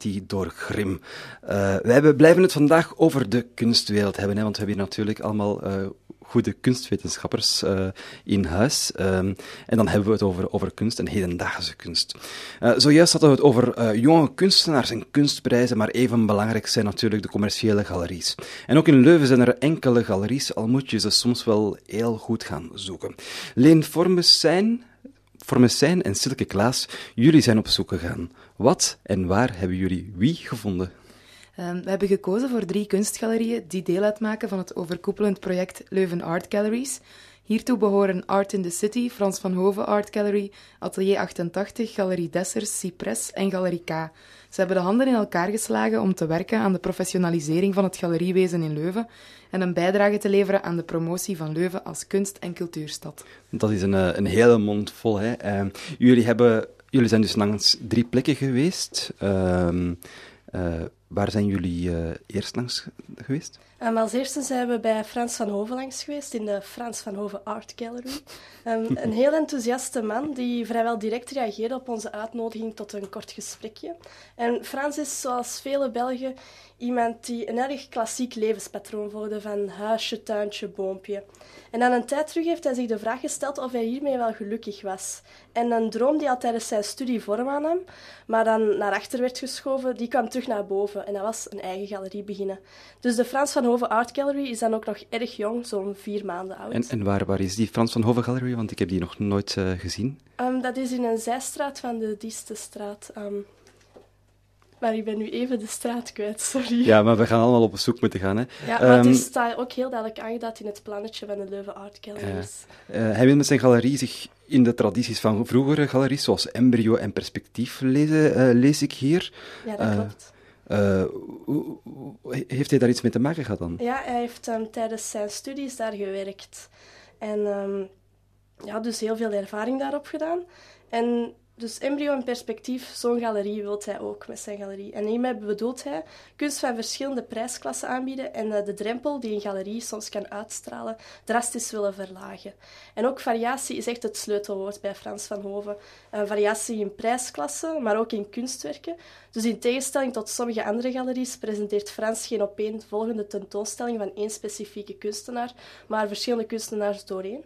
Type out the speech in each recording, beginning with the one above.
die door Grim. Uh, wij blijven het vandaag over de kunstwereld hebben, hè, want we hebben hier natuurlijk allemaal uh, goede kunstwetenschappers uh, in huis. En dan hebben we het over, over kunst en hedendaagse kunst. Zojuist hadden we het over jonge kunstenaars en kunstprijzen, maar even belangrijk zijn natuurlijk de commerciële galeries. En ook in Leuven zijn er enkele galeries, al moet je ze soms wel heel goed gaan zoeken. Leen Formesijn, Formesijn en Silke Klaas, jullie zijn op zoek gegaan. Wat en waar hebben jullie wie gevonden? Um, we hebben gekozen voor drie kunstgalerieën die deel uitmaken van het overkoepelend project Leuven Art Galleries. Hiertoe behoren Art in the City, Frans van Hoven Art Gallery, Atelier 88, Galerie Dessers, Cypress en Galerie K. Ze hebben de handen in elkaar geslagen om te werken aan de professionalisering van het galeriewezen in Leuven en een bijdrage te leveren aan de promotie van Leuven als kunst- en cultuurstad. Dat is een, eh, een hele mond vol. Hè. Uh, jullie, hebben, jullie zijn dus langs drie plekken geweest. Uh, uh, waar zijn jullie uh, eerst langs geweest? Um, als eerste zijn we bij Frans van Hoven langs geweest, in de Frans van Hoven Art Gallery. Um, een heel enthousiaste man die vrijwel direct reageerde op onze uitnodiging tot een kort gesprekje. En Frans is, zoals vele Belgen, iemand die een erg klassiek levenspatroon volgde van huisje, tuintje, boompje. En aan een tijd terug heeft hij zich de vraag gesteld of hij hiermee wel gelukkig was. En een droom die al tijdens zijn studie vorm aannam, maar dan naar achter werd geschoven, die kwam terug naar boven en dat was een eigen galerie beginnen. Dus de Frans van Hoven Art Gallery is dan ook nog erg jong, zo'n vier maanden oud. En, en waar, waar is die Frans van Hoven Gallery? Want ik heb die nog nooit uh, gezien. Um, dat is in een zijstraat van de Diestestraat. Um, maar ik ben nu even de straat kwijt, sorry. Ja, maar we gaan allemaal op zoek moeten gaan. Hè. Ja, maar um, het is staat ook heel duidelijk aangeduid in het plannetje van de Leuven Art Galleries. Uh, uh, hij wil met zijn galerie zich in de tradities van vroegere galeries, zoals embryo en perspectief, lezen, uh, lees ik hier. Ja, dat klopt. Hoe, heeft hij daar iets mee te maken gehad dan? Ja, hij heeft um, tijdens zijn studies daar gewerkt. En um, ja, dus heel veel ervaring daarop gedaan. En dus embryo en perspectief, zo'n galerie wil hij ook met zijn galerie. En hiermee bedoelt hij kunst van verschillende prijsklassen aanbieden en uh, de drempel die een galerie soms kan uitstralen, drastisch willen verlagen. En ook variatie is echt het sleutelwoord bij Frans van Hoven. Uh, variatie in prijsklassen, maar ook in kunstwerken. Dus in tegenstelling tot sommige andere galeries presenteert Frans geen opeenvolgende tentoonstelling van één specifieke kunstenaar, maar verschillende kunstenaars doorheen.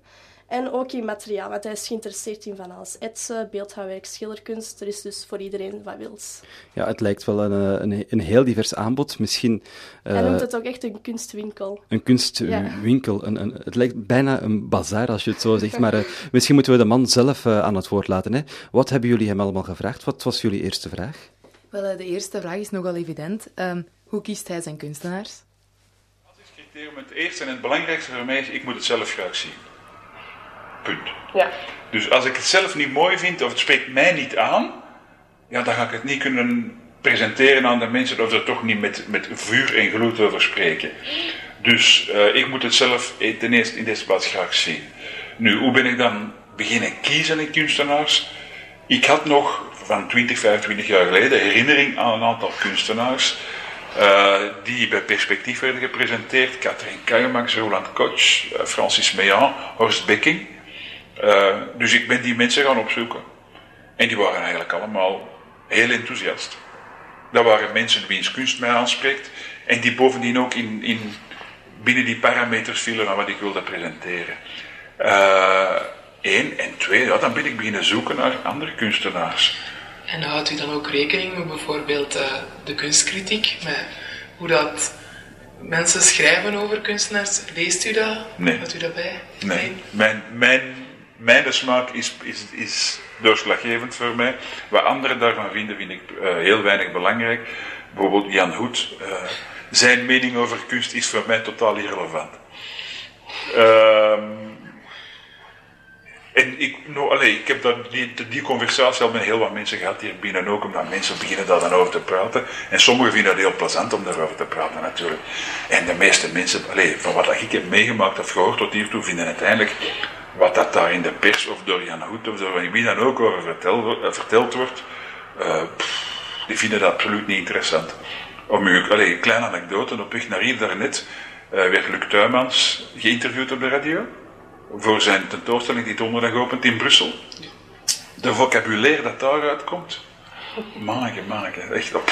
En ook in materiaal, want hij is geïnteresseerd in van alles. Etsen, beeldhouwwerk, schilderkunst. Er is dus voor iedereen wat wils. Ja, het lijkt wel een, een, een heel divers aanbod. Misschien... Uh, hij noemt het ook echt een kunstwinkel. Een kunstwinkel. Ja. Een, een, het lijkt bijna een bazaar, als je het zo zegt. Maar uh, misschien moeten we de man zelf uh, aan het woord laten. Hè. Wat hebben jullie hem allemaal gevraagd? Wat was jullie eerste vraag? Wel, de eerste vraag is nogal evident. Um, hoe kiest hij zijn kunstenaars? Wat is criterium? Het eerste en het belangrijkste voor mij is, ik moet het zelf graag zien. Punt. Ja. Dus als ik het zelf niet mooi vind of het spreekt mij niet aan, ja, dan ga ik het niet kunnen presenteren aan de mensen of er toch niet met, met vuur en gloed over spreken. Dus uh, ik moet het zelf ten eerste in deze plaats graag zien. Nu, hoe ben ik dan beginnen kiezen in kunstenaars? Ik had nog van 20, 25 jaar geleden herinnering aan een aantal kunstenaars uh, die bij Perspectief werden gepresenteerd. Katrien Kajemaks, Roland Koch, uh, Francis Meillan, Horst Becking. Uh, dus ik ben die mensen gaan opzoeken. En die waren eigenlijk allemaal heel enthousiast. Dat waren mensen wiens kunst mij aanspreekt. En die bovendien ook in, in binnen die parameters vielen van wat ik wilde presenteren. Eén. en twee, ja, dan ben ik beginnen zoeken naar andere kunstenaars. En houdt u dan ook rekening met bijvoorbeeld uh, de kunstkritiek, met hoe dat mensen schrijven over kunstenaars? Leest u dat? Nee. Houdt u dat bij? Nee. nee. Mijn, mijn, mijn smaak is, is, is doorslaggevend voor mij. Wat anderen daarvan vinden, vind ik uh, heel weinig belangrijk. Bijvoorbeeld Jan Hoed. Uh, zijn mening over kunst is voor mij totaal irrelevant. Uh, en ik, nou, allez, ik heb dat, die, die conversatie al met heel wat mensen gehad hier binnen ook, omdat mensen beginnen daar dan over te praten. En sommigen vinden het heel plezant om daarover te praten natuurlijk. En de meeste mensen, allez, van wat ik heb meegemaakt of gehoord tot hiertoe, vinden uiteindelijk wat dat daar in de pers of door Jan Hoed of door wie dan ook over vertel, uh, verteld wordt, pff, die vinden dat absoluut niet interessant. Om u, allez, een kleine anekdote, op weg naar hier daarnet uh, werd Luc Tuymans geïnterviewd op de radio voor zijn tentoonstelling die donderdag opent in Brussel. De vocabulaire dat daaruit komt. Manneke, manneke, echt op.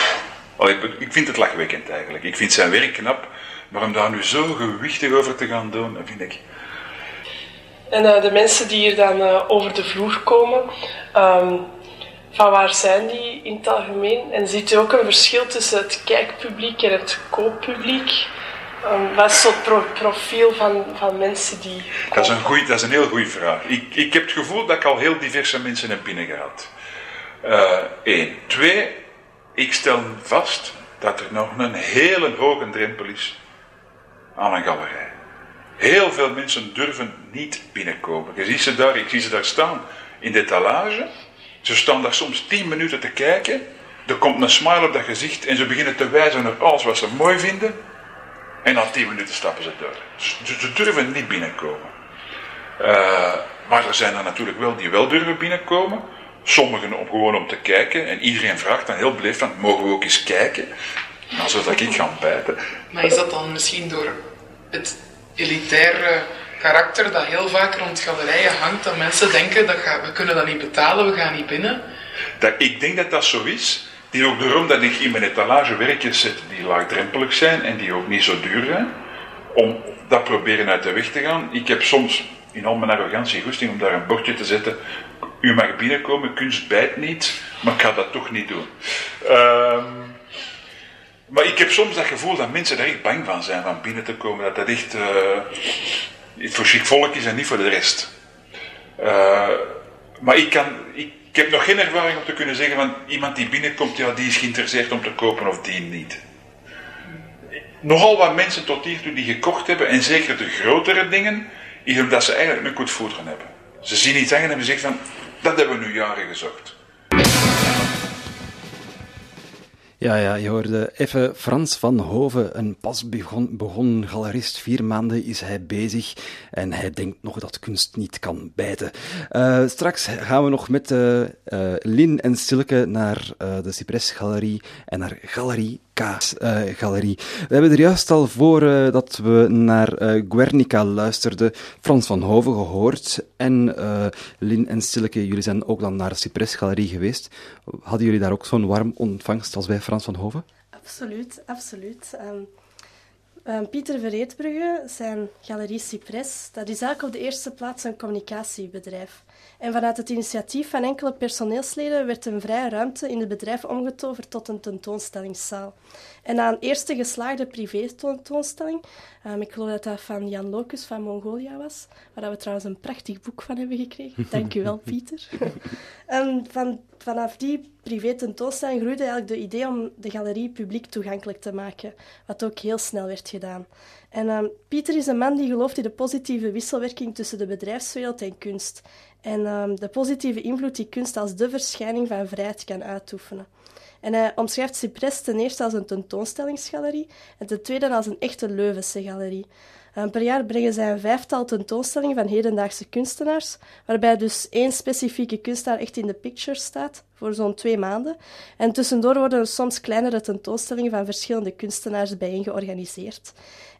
ik vind het lachwekkend eigenlijk. Ik vind zijn werk knap, maar om daar nu zo gewichtig over te gaan doen, vind ik. En uh, de mensen die hier dan uh, over de vloer komen, um, van waar zijn die in het algemeen? En ziet u ook een verschil tussen het kijkpubliek en het kooppubliek? Um, wat is het pro profiel van, van mensen die. Dat is, een goeie, dat is een heel goede vraag. Ik, ik heb het gevoel dat ik al heel diverse mensen heb binnengehad. Eén. Uh, Twee, ik stel vast dat er nog een hele hoge drempel is aan een galerij. Heel veel mensen durven niet binnenkomen. Je ziet ze daar, ik zie ze daar staan in de etalage. Ze staan daar soms tien minuten te kijken. Er komt een smile op dat gezicht en ze beginnen te wijzen naar alles wat ze mooi vinden. En na tien minuten stappen ze door. Ze, durven niet binnenkomen. Uh, maar er zijn er natuurlijk wel die wel durven binnenkomen. Sommigen om, gewoon om te kijken. En iedereen vraagt dan heel beleefd van, mogen we ook eens kijken? Nou, zodat ik ga bijten. Maar is dat dan misschien door het elitaire karakter dat heel vaak rond galerijen hangt, dat mensen denken, dat we kunnen dat niet betalen, we gaan niet binnen? Dat, ik denk dat dat zo is. Die ook daarom dat ik in mijn etalage werkjes zet die laagdrempelig zijn en die ook niet zo duur zijn. Om dat proberen uit de weg te gaan. Ik heb soms in al mijn arrogantie goesting om daar een bordje te zetten. U mag binnenkomen, kunst bijt niet, maar ik ga dat toch niet doen. Um, maar ik heb soms dat gevoel dat mensen er echt bang van zijn van binnen te komen. Dat dat echt uh, voor chic volk is en niet voor de rest. Uh, maar ik, kan, ik, heb nog geen ervaring om te kunnen zeggen van iemand die binnenkomt, ja, die is geïnteresseerd om te kopen of die niet. Nogal wat mensen tot hiertoe die gekocht hebben, en zeker de grotere dingen, is omdat ze eigenlijk een goed voeren hebben. Ze zien iets hangen en zeggen van, dat hebben we nu jaren gezocht. Ja, ja, je hoorde even Frans van Hoven, een pas begon, begonnen galerist. Vier maanden is hij bezig en hij denkt nog dat kunst niet kan bijten. Uh, straks gaan we nog met uh, uh, Lin en Silke naar de Cypress Galerie en naar Galerie Kaas-galerie. we hebben er juist al voor dat we naar Guernica luisterden, Frans van Hoven gehoord. En Lin en Silke, jullie zijn ook dan naar de Cypress Galerie geweest. Hadden jullie daar ook zo'n warm ontvangst als bij Frans van Hoven? Absoluut, absoluut. Um, um, Pieter Verreetbrugge, zijn galerie Cypress, dat is eigenlijk op de eerste plaats een communicatiebedrijf. En vanuit het initiatief van enkele personeelsleden werd een vrije ruimte in het bedrijf omgetoverd tot een tentoonstellingszaal. En na een eerste geslaagde privé-tentoonstelling, um, ik geloof dat dat van Jan Locus van Mongolia was, waar we trouwens een prachtig boek van hebben gekregen. Dank u wel, Pieter. um, van, vanaf die privé-tentoonstelling groeide eigenlijk de idee om de galerie publiek toegankelijk te maken, wat ook heel snel werd gedaan. En um, Pieter is een man die gelooft in de positieve wisselwerking tussen de bedrijfswereld en kunst. En um, de positieve invloed die kunst als de verschijning van vrijheid kan uitoefenen. En hij omschrijft Cypress ten eerste als een tentoonstellingsgalerie en ten tweede als een echte Leuvense galerie. Per jaar brengen zij een vijftal tentoonstellingen van hedendaagse kunstenaars, waarbij dus één specifieke kunstenaar echt in de picture staat, voor zo'n twee maanden. En tussendoor worden soms kleinere tentoonstellingen van verschillende kunstenaars bijeen georganiseerd.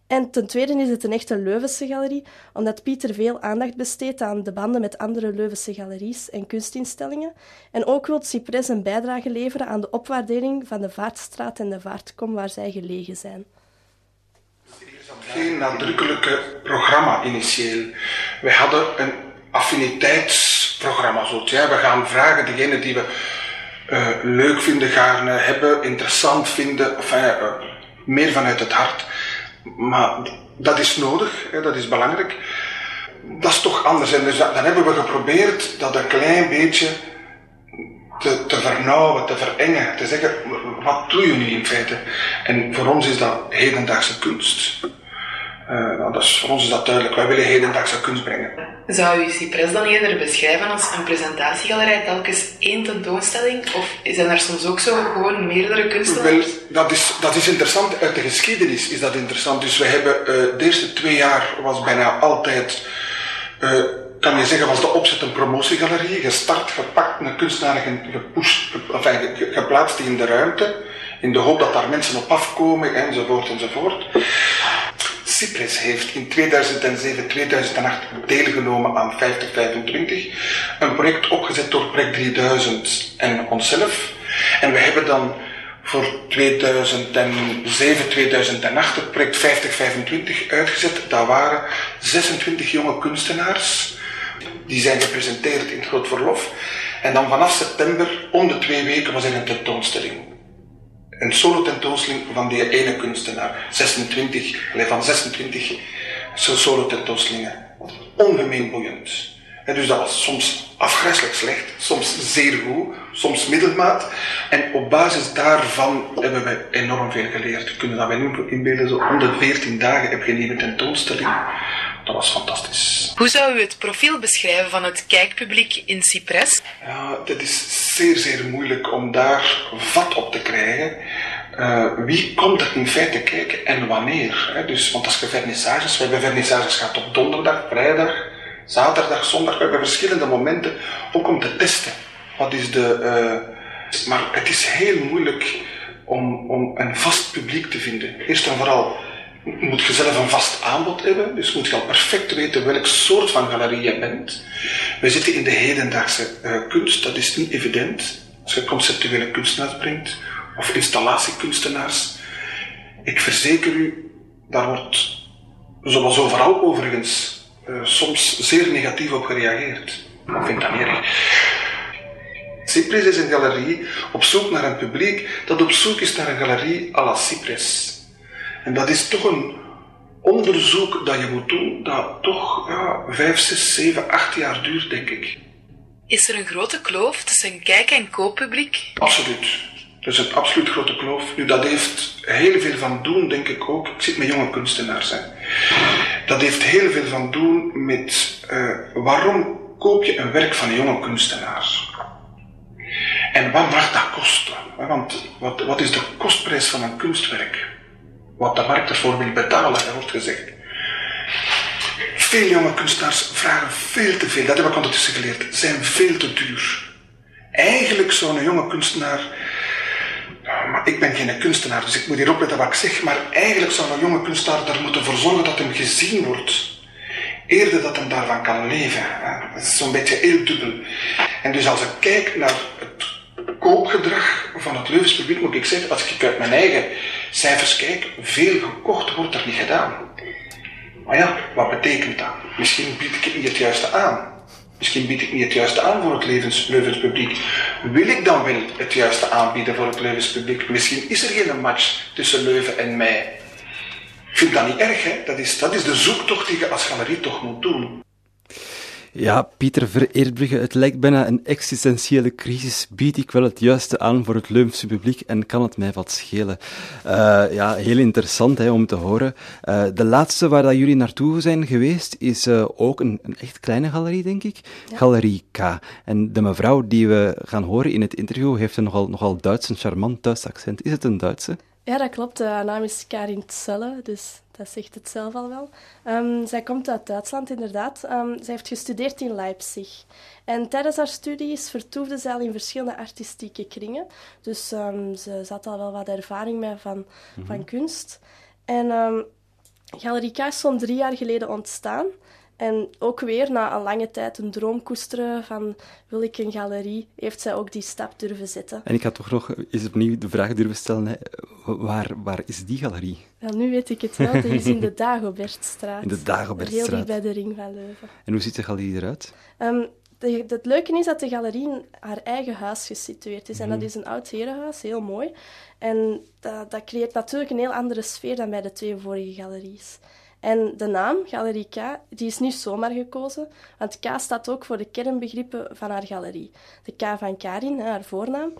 En ten tweede is het een echte Leuvense galerie, omdat Pieter veel aandacht besteedt aan de banden met andere Leuvense galeries en kunstinstellingen. En ook wil Cypress een bijdrage leveren aan de opwaardering van de Vaartstraat en de Vaartkom waar zij gelegen zijn. Geen nadrukkelijke programma initieel. We hadden een affiniteitsprogramma. Zo. Ja, we gaan vragen, degene die we uh, leuk vinden, gaan hebben, interessant vinden, enfin, uh, meer vanuit het hart. Maar dat is nodig, hè, dat is belangrijk. Dat is toch anders. En dus dan hebben we geprobeerd dat een klein beetje te, te vernauwen, te verengen. Te zeggen, wat doe je nu in feite? En voor ons is dat hedendaagse kunst. Uh, nou, dat is, voor ons is dat duidelijk. Wij willen hedendaagse kunst brengen. Zou u Cypress dan eerder beschrijven als een presentatiegalerij, telkens één tentoonstelling? Of zijn er soms ook zo gewoon meerdere kunstenaars? Wel, dat is, dat is interessant. Uit de geschiedenis is dat interessant. Dus we hebben uh, de eerste twee jaar was bijna altijd, uh, kan je zeggen, was de opzet een promotiegalerie. Gestart, gepakt, een kunstenaar gepusht, enfin, geplaatst in de ruimte. In de hoop dat daar mensen op afkomen, enzovoort, enzovoort. Cyprus heeft in 2007, 2008 deelgenomen aan 5025. Een project opgezet door Project 3000 en onszelf. En we hebben dan voor 2007, 2008 het project 5025 uitgezet. Dat waren 26 jonge kunstenaars. Die zijn gepresenteerd in het Groot Verlof. En dan vanaf september, om de twee weken, was er een tentoonstelling. Een solo tentoonstelling van die ene kunstenaar. 26, van 26 solo tentoonstellingen. Ongemeen boeiend. En dus dat was soms afgrijselijk slecht, soms zeer goed, soms middelmaat. En op basis daarvan hebben we enorm veel geleerd. Je kunt dat nu inbeelden, zo om de 14 dagen heb je een nieuwe tentoonstelling. Dat was fantastisch. Hoe zou u het profiel beschrijven van het kijkpubliek in Cyprus? Ja, het is zeer, zeer moeilijk om daar vat op te krijgen. Uh, wie komt er in feite kijken en wanneer? Hè? Dus, want als je vernissages, we hebben vernissages gehad op donderdag, vrijdag, zaterdag, zondag. We hebben verschillende momenten ook om te testen. Wat is de. Uh, maar het is heel moeilijk om, om een vast publiek te vinden. Eerst en vooral moet je zelf een vast aanbod hebben, dus moet je al perfect weten welk soort van galerie je bent. We zitten in de hedendaagse uh, kunst, dat is niet evident. Als je conceptuele kunstenaars brengt, of installatiekunstenaars. Ik verzeker u, daar wordt, zoals overal overigens, uh, soms zeer negatief op gereageerd. Ik vind dat niet. Cyprus is een galerie op zoek naar een publiek dat op zoek is naar een galerie à la Cyprus. En dat is toch een onderzoek dat je moet doen, dat toch ja, 5, 6, 7, 8 jaar duurt, denk ik. Is er een grote kloof tussen kijk- en kooppubliek? Absoluut. Er is een absoluut grote kloof. Nu, dat heeft heel veel van doen, denk ik ook. Ik zit met jonge kunstenaars. Hè. Dat heeft heel veel van doen met uh, waarom koop je een werk van een jonge kunstenaar? En wat mag dat kosten? Want wat, wat is de kostprijs van een kunstwerk? Wat de markt ervoor wil betalen, er wordt gezegd. Veel jonge kunstenaars vragen veel te veel, dat heb ik ondertussen geleerd, zijn veel te duur. Eigenlijk zou een jonge kunstenaar maar ik ben geen kunstenaar, dus ik moet hier opletten wat ik zeg. Maar eigenlijk zou een jonge kunstenaar er moeten voor zorgen dat hem gezien wordt. Eerder dat hem daarvan kan leven. Dat is zo'n beetje heel dubbel. En dus als ik kijk naar het koopgedrag van het Leuvens publiek, moet ik zeggen, als ik uit mijn eigen cijfers kijk, veel gekocht wordt er niet gedaan. Maar ja, wat betekent dat? Misschien bied ik niet het juiste aan. Misschien bied ik niet het juiste aan voor het levens, Leuvenspubliek. Wil ik dan wel het juiste aanbieden voor het Leuvenspubliek? Misschien is er geen match tussen Leuven en mij. Ik vind dat niet erg, hè? Dat is, dat is de zoektocht die je als galerie toch moet doen. Ja, Pieter Vereerdbrugge, het lijkt bijna een existentiële crisis. Bied ik wel het juiste aan voor het Leuvense publiek en kan het mij wat schelen? Uh, ja, heel interessant hè, om te horen. Uh, de laatste waar dat jullie naartoe zijn geweest is uh, ook een, een, echt kleine galerie, denk ik. Ja. Galerie K. En de mevrouw die we gaan horen in het interview heeft een nogal, nogal Duits, een charmant Duits accent. Is het een Duitse? Ja, dat klopt. Haar naam is Karin Tselle, dus dat zegt het zelf al wel. Um, zij komt uit Duitsland, inderdaad. Um, zij heeft gestudeerd in Leipzig. En tijdens haar studies vertoefde zij al in verschillende artistieke kringen. Dus um, ze zat al wel wat ervaring mee van, mm -hmm. van kunst. En Galerie K is zo'n drie jaar geleden ontstaan. En ook weer na een lange tijd een droom koesteren van wil ik een galerie, heeft zij ook die stap durven zetten. En ik had toch nog eens opnieuw de vraag durven stellen, hè. Waar, waar is die galerie? Wel, nu weet ik het wel. Die is in de Dagobertstraat. In de Dagobertstraat. Heel dicht bij de ring van Leuven. En hoe ziet de galerie eruit? Um, de, het leuke is dat de galerie in haar eigen huis gesitueerd is. En dat is een oud herenhuis, heel mooi. En dat, dat creëert natuurlijk een heel andere sfeer dan bij de twee vorige galeries. En de naam, Galerie K, die is niet zomaar gekozen, want K staat ook voor de kernbegrippen van haar galerie. De K van Karin, haar voornaam,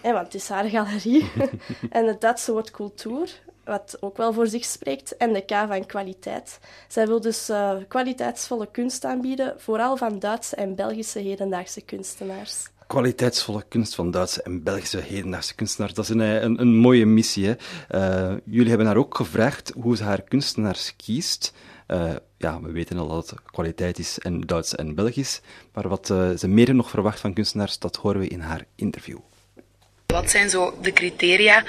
en want het is haar galerie. en het Duitse woord cultuur, wat ook wel voor zich spreekt, en de K van kwaliteit. Zij wil dus uh, kwaliteitsvolle kunst aanbieden, vooral van Duitse en Belgische hedendaagse kunstenaars kwaliteitsvolle kunst van Duitse en Belgische hedendaagse kunstenaars. Dat is een, een, een mooie missie. Hè? Uh, jullie hebben haar ook gevraagd hoe ze haar kunstenaars kiest. Uh, ja, we weten al dat het kwaliteit is en Duits en Belgisch. Maar wat uh, ze meer nog verwacht van kunstenaars, dat horen we in haar interview. Wat zijn zo de criteria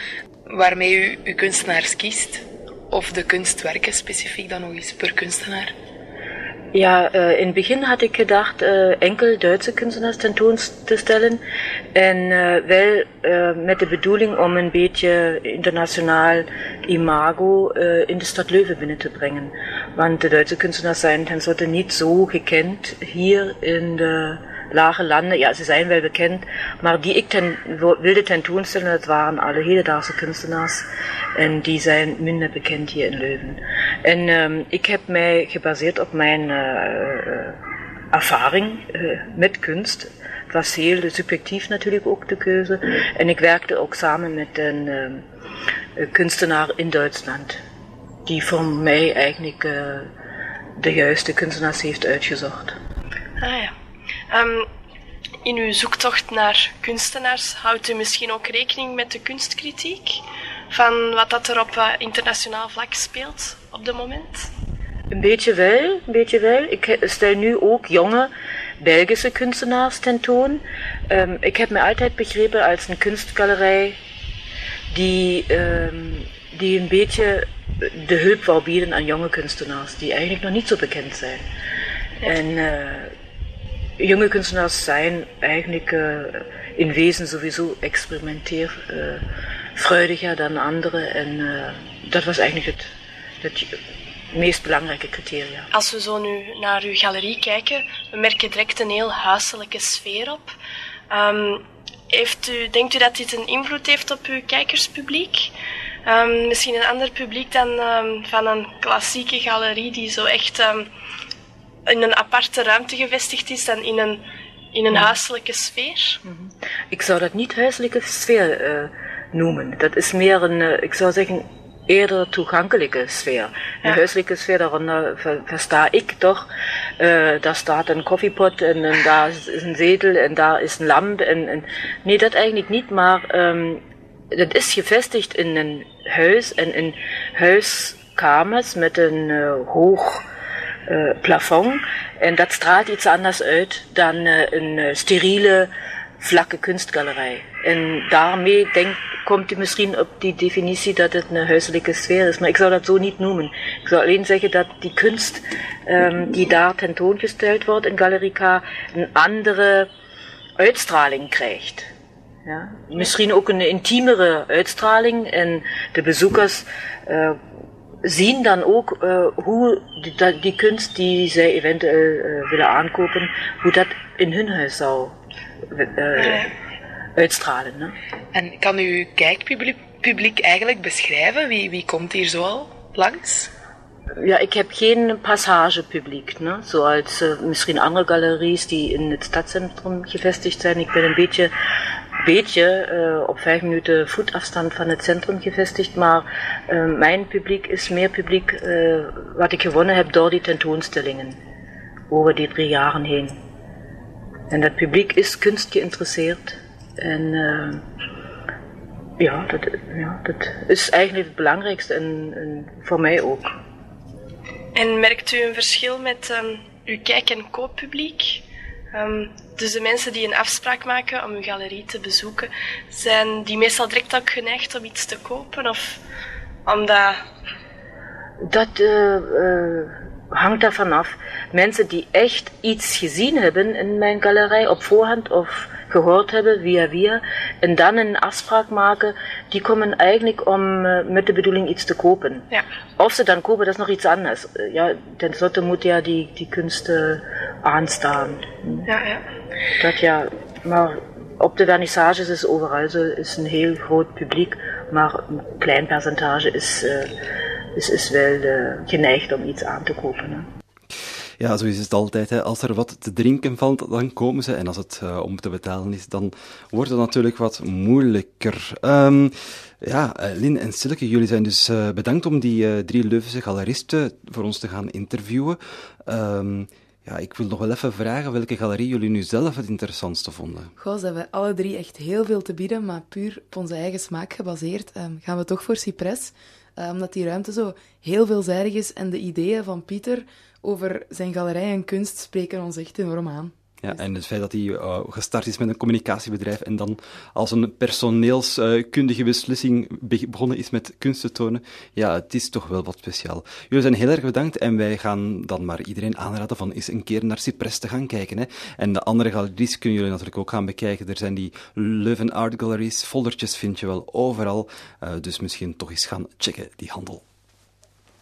waarmee u uw kunstenaars kiest? Of de kunstwerken specifiek dan nog eens per kunstenaar? Ja, äh, in Beginn hatte ich gedacht, äh, enkel kunstenaars tentoon te stellen. En äh, wel äh, met de bedoeling om een beetje internationaal imago äh, in de stad Leuven binnen te brengen. Want de Duitse kunstenaars zijn tenslotte niet zo gekend hier in de lage landen. Ja, ze zijn wel bekend, maar die ik ten, wilde tentoonstellen, dat waren alle hedendaagse kunstenaars. En die zijn minder bekend hier in Leuven. En um, ik heb mij gebaseerd op mijn uh, ervaring uh, met kunst. Het was heel subjectief natuurlijk ook de keuze. En ik werkte ook samen met een uh, kunstenaar in Duitsland. Die voor mij eigenlijk de juiste kunstenaars heeft uitgezocht. Ah ja. Um, in uw zoektocht naar kunstenaars houdt u misschien ook rekening met de kunstkritiek? Van wat dat er op uh, internationaal vlak speelt op dit moment? Een beetje wel, een beetje wel. Ik stel nu ook jonge Belgische kunstenaars tentoon. Um, ik heb me altijd begrepen als een kunstgalerij die, um, die een beetje de hulp wou bieden aan jonge kunstenaars die eigenlijk nog niet zo bekend zijn. Ja. En uh, jonge kunstenaars zijn eigenlijk uh, in wezen sowieso experimenteerfreudiger uh, dan anderen. En uh, dat was eigenlijk het, het meest belangrijke criteria. Als we zo nu naar uw galerie kijken, we merken direct een heel huiselijke sfeer op. Um, heeft u, denkt u dat dit een invloed heeft op uw kijkerspubliek? Um, misschien een ander publiek dan um, van een klassieke galerie die zo echt in een aparte ruimte gevestigd is dan in een, in een huiselijke sfeer? Ik zou dat niet huiselijke sfeer uh, noemen. Dat is meer een, uh, ik zou zeggen, eerder toegankelijke sfeer. Een huiselijke sfeer, daaronder ver, versta ik toch. Uh, daar staat een koffiepot en, en, daar is een zetel en daar is een lamp. En, en nee, dat eigenlijk niet, maar um, dat is gevestigd in een huis en in huiskamers met een hoog uh, plafond. En dat straalt iets anders uit dan uh, een uh, steriele, vlakke kunstgalerij. En daarmee denk, komt u misschien op die definitie dat het een huiselijke sfeer is. Maar ik zou dat zo niet noemen. Ik zou alleen zeggen dat die kunst um, die daar tentoongesteld wordt in Galerie K een andere uitstraling krijgt. Ja? Misschien ook een intiemere uitstraling en de bezoekers uh, zien dan ook uh, hoe die, die, kunst die zij eventueel uh, willen aankopen, hoe dat in hun huis zou uh, uitstralen. Hè? En kan u kijkpubliek publiek eigenlijk beschrijven? Wie, wie komt hier zo al langs? Ja, ik heb geen passagepubliek, ne? zoals misschien andere galeries die in het stadscentrum gevestigd zijn. Ik ben een beetje beetje uh, op vijf minuten voetafstand van het centrum gevestigd, maar uh, mijn publiek is meer publiek uh, wat ik gewonnen heb door die tentoonstellingen over die drie jaren heen. En dat publiek is kunst geïnteresseerd en ja, dat, ja, dat is eigenlijk het belangrijkste en, en voor mij ook. En merkt u een verschil met um, uw kijk- en kooppubliek? Um, dus de mensen die een afspraak maken om uw galerie te bezoeken, zijn die meestal direct ook geneigd om iets te kopen? Of omdat... Dat uh, uh, hangt daarvan af. Mensen die echt iets gezien hebben in mijn galerij op voorhand of gehoord hebben via via en dan een afspraak maken, die komen eigenlijk om uh, met de bedoeling iets te kopen. Ja. Of ze dan kopen, dat is nog iets anders. ja, ten slotte moet ja die, die kunst aanstaan. Ja, ja. Dat ja, maar op de vernissages is overal zo, is een heel groot publiek, maar een klein percentage is, uh, is, is wel uh, geneigd om iets aan te kopen. Hè. Ja, zo is het altijd. Hè. Als er wat te drinken valt, dan komen ze. En als het uh, om te betalen is, dan wordt het natuurlijk wat moeilijker. Um, ja, Lin en Silke, jullie zijn dus uh, bedankt om die uh, drie Leuvense galeristen voor ons te gaan interviewen. Um, ja, ik wil nog wel even vragen welke galerie jullie nu zelf het interessantste vonden. Goh, ze hebben alle drie echt heel veel te bieden, maar puur op onze eigen smaak gebaseerd um, gaan we toch voor Cypress. Uh, omdat die ruimte zo heel veelzijdig is en de ideeën van Pieter over zijn galerij en kunst spreken ons echt enorm aan. Ja, en het feit dat hij uh, gestart is met een communicatiebedrijf en dan als een personeelskundige beslissing begonnen is met kunst te tonen, ja, het is toch wel wat speciaal. Jullie zijn heel erg bedankt en wij gaan dan maar iedereen aanraden van eens een keer naar Cypress te gaan kijken. Hè. En de andere galeries kunnen jullie natuurlijk ook gaan bekijken. Er zijn die Leuven Art Galleries, foldertjes vind je wel overal. Uh, dus misschien toch eens gaan checken, die handel.